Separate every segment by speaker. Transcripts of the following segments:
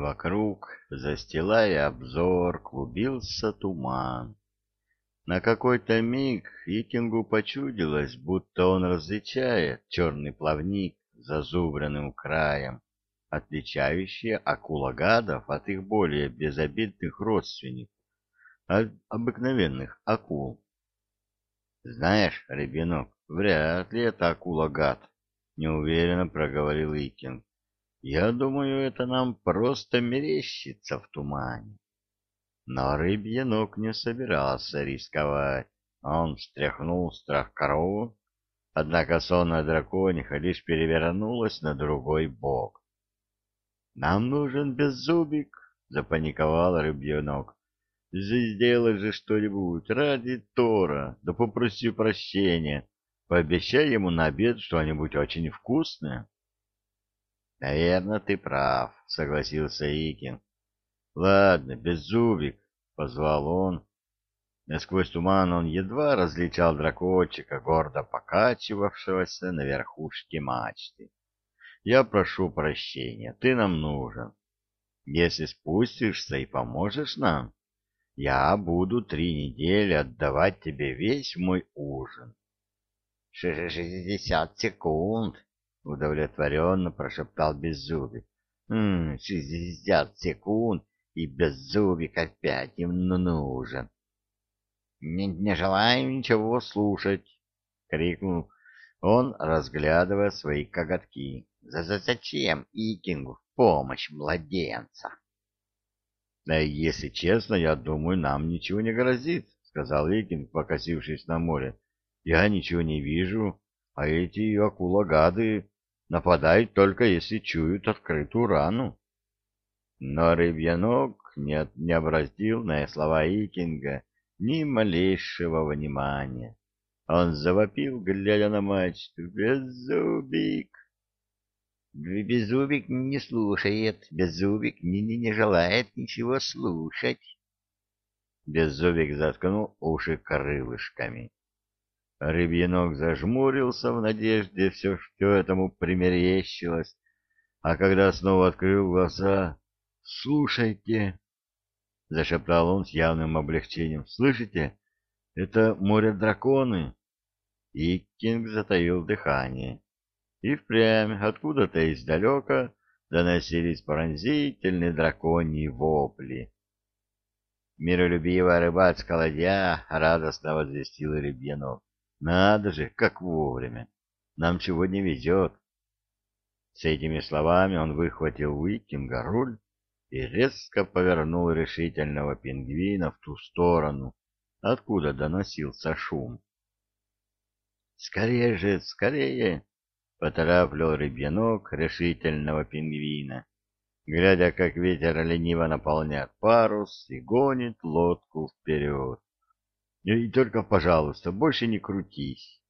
Speaker 1: Вокруг, застилая обзор, клубился туман. На какой-то миг Икингу почудилось, будто он различает черный плавник зазубренным краем, отличающий акулагадов от их более безобидных родственников, обыкновенных акул. «Знаешь, ребенок, вряд ли это акулагад», — неуверенно проговорил Икинг. Я думаю, это нам просто мерещится в тумане. Но рыбьенок не собирался рисковать. Он встряхнул страх корову, однако сонная дракониха лишь перевернулась на другой бок. — Нам нужен беззубик, — запаниковал рыбьенок. — Сделай же что-нибудь ради Тора, да попроси прощения. Пообещай ему на обед что-нибудь очень вкусное. — Наверное, ты прав, — согласился Икин. — Ладно, беззубик, — позвал он. Сквозь туман он едва различал дракончика, гордо покачивавшегося на верхушке мачты. — Я прошу прощения, ты нам нужен. Если спустишься и поможешь нам, я буду три недели отдавать тебе весь мой ужин. — Шестьдесят секунд, — удовлетворенно прошептал Беззубик. «Ммм, шестьдесят секунд, и Беззубик опять им нужен». «Не, не желаю ничего слушать!» — крикнул он, разглядывая свои коготки. «За «Зачем Икингу в помощь младенца?» «Да если честно, я думаю, нам ничего не грозит», — сказал Икинг, покосившись на море. «Я ничего не вижу, а эти акулагады нападают только если чуют открытую рану. Но рыбьянок не, не обратил на слова Икинга ни малейшего внимания. Он завопил, глядя на мачту, «Беззубик!» «Беззубик не слушает, Беззубик не, не, не желает ничего слушать!» Беззубик заткнул уши крылышками. Рыбьенок зажмурился в надежде, все, что этому примерещилось, а когда снова открыл глаза, «Слушайте!» — зашептал он с явным облегчением. «Слышите? Это море-драконы!» И Кинг затаил дыхание. И впрямь откуда-то издалека доносились пронзительные драконьи вопли. Миролюбивая рыбацкая ладья радостно возвестила рыбьянок. Надо же, как вовремя. Нам чего не везет. С этими словами он выхватил у Уикинга руль и резко повернул решительного пингвина в ту сторону, откуда доносился шум. «Скорее же, скорее!» — поторапливал рыбьянок решительного пингвина, глядя, как ветер лениво наполняет парус и гонит лодку вперед. И только, пожалуйста, больше не крутись.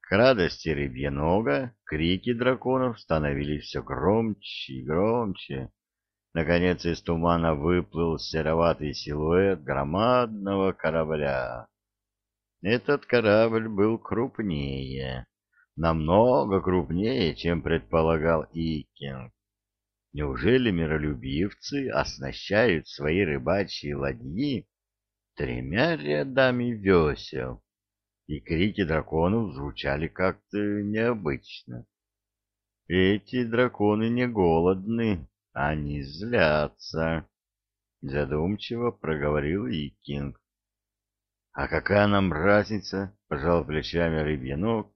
Speaker 1: К радости рыбьенога крики драконов становились все громче и громче. Наконец из тумана выплыл сероватый силуэт громадного корабля. Этот корабль был крупнее, намного крупнее, чем предполагал Икинг. Неужели миролюбивцы оснащают свои рыбачьи ладьи тремя рядами весел, и крики драконов звучали как-то необычно. Эти драконы не голодны, они злятся, — задумчиво проговорил Икинг. — А какая нам разница? — пожал плечами рыбьянок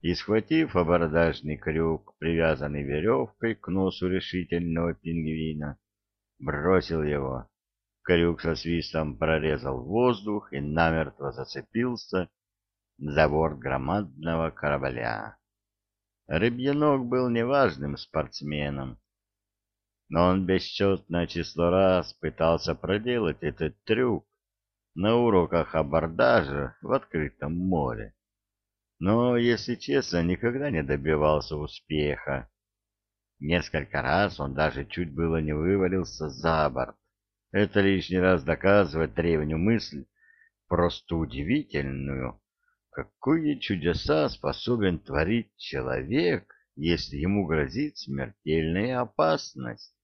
Speaker 1: и, схватив абордажный крюк, привязанный веревкой к носу решительного пингвина, бросил его. Крюк со свистом прорезал воздух и намертво зацепился за борт громадного корабля. Рыбьянок был неважным спортсменом, но он бесчетное число раз пытался проделать этот трюк на уроках абордажа в открытом море. Но, если честно, никогда не добивался успеха. Несколько раз он даже чуть было не вывалился за борт. Это лишний раз доказывает древнюю мысль, просто удивительную, какие чудеса способен творить человек, если ему грозит смертельная опасность.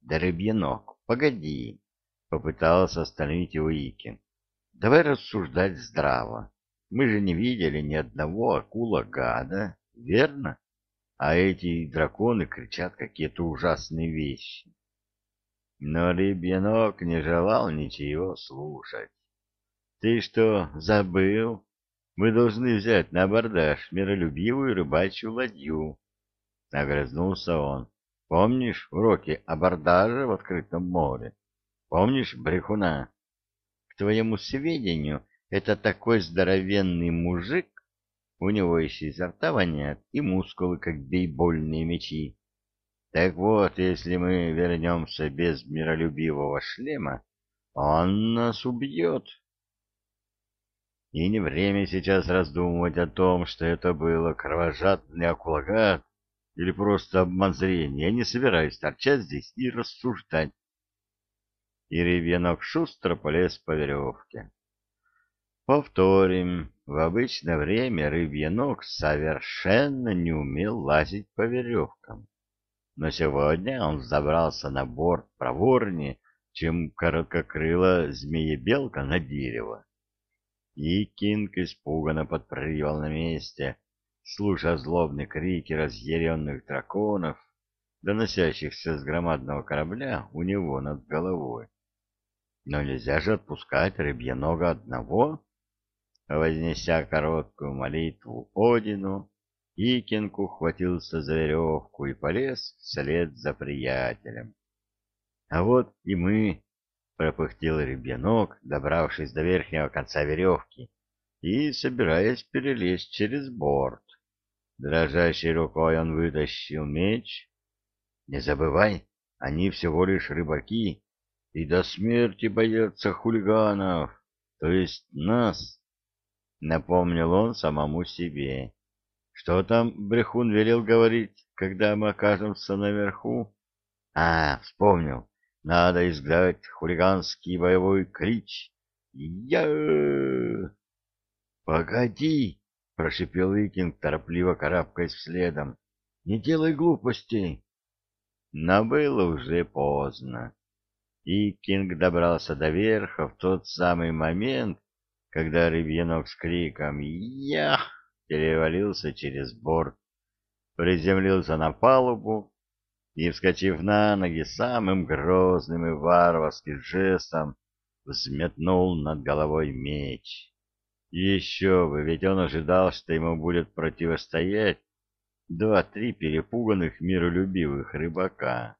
Speaker 1: Да, рыбьянок, погоди, — попытался остановить его Икин. Давай рассуждать здраво. Мы же не видели ни одного акула-гада, верно? А эти драконы кричат какие-то ужасные вещи. Но рыбьянок не желал ничего слушать. Ты что, забыл? Мы должны взять на абордаж миролюбивую рыбачью ладью. Огрызнулся он. Помнишь уроки абордажа в открытом море? Помнишь брехуна? К твоему сведению, это такой здоровенный мужик, у него еще изо рта воняет, и мускулы, как бейбольные мечи. Так вот, если мы вернемся без миролюбивого шлема, он нас убьет. И не время сейчас раздумывать о том, что это было кровожадный акулагат или просто обман зрения. Я не собираюсь торчать здесь и рассуждать. И ребенок шустро полез по веревке. Повторим, в обычное время рыбьенок совершенно не умел лазить по веревкам. Но сегодня он забрался на борт проворнее, чем короткокрыла змея-белка на дерево. И Кинг испуганно подпрыгивал на месте, слушая злобные крики разъяренных драконов, доносящихся с громадного корабля у него над головой. Но нельзя же отпускать рыбьенога одного. Вознеся короткую молитву Одину, Икинг ухватился за веревку и полез вслед за приятелем. А вот и мы пропыхтел ребенок, добравшись до верхнего конца веревки и собираясь перелезть через борт. Дрожащей рукой он вытащил меч. Не забывай, они всего лишь рыбаки и до смерти боятся хулиганов, то есть нас, — напомнил он самому себе. Что там Брехун велел говорить, когда мы окажемся наверху? А, вспомнил. Надо изгнать хулиганский боевой клич. Я! Погоди, прошипел Викинг, торопливо карабкаясь следом. Не делай глупостей. Но было уже поздно. И Кинг добрался до верха в тот самый момент, когда рыбьенок с криком «Я!» Перевалился через борт, приземлился на палубу и, вскочив на ноги, самым грозным и варварским жестом взметнул над головой меч. Еще бы, ведь он ожидал, что ему будет противостоять два-три перепуганных миролюбивых рыбака.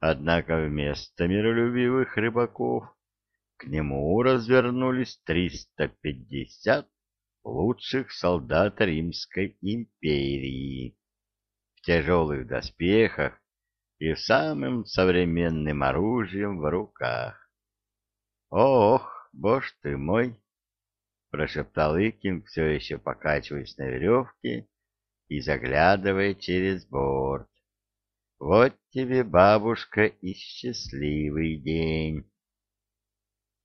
Speaker 1: Однако вместо миролюбивых рыбаков к нему развернулись триста пятьдесят лучших солдат Римской империи тяжелых доспехах и самым современным оружием в руках. «Ох, боже ты мой!» — прошептал Икин, все еще покачиваясь на веревке и заглядывая через борт. «Вот тебе, бабушка, и счастливый день!»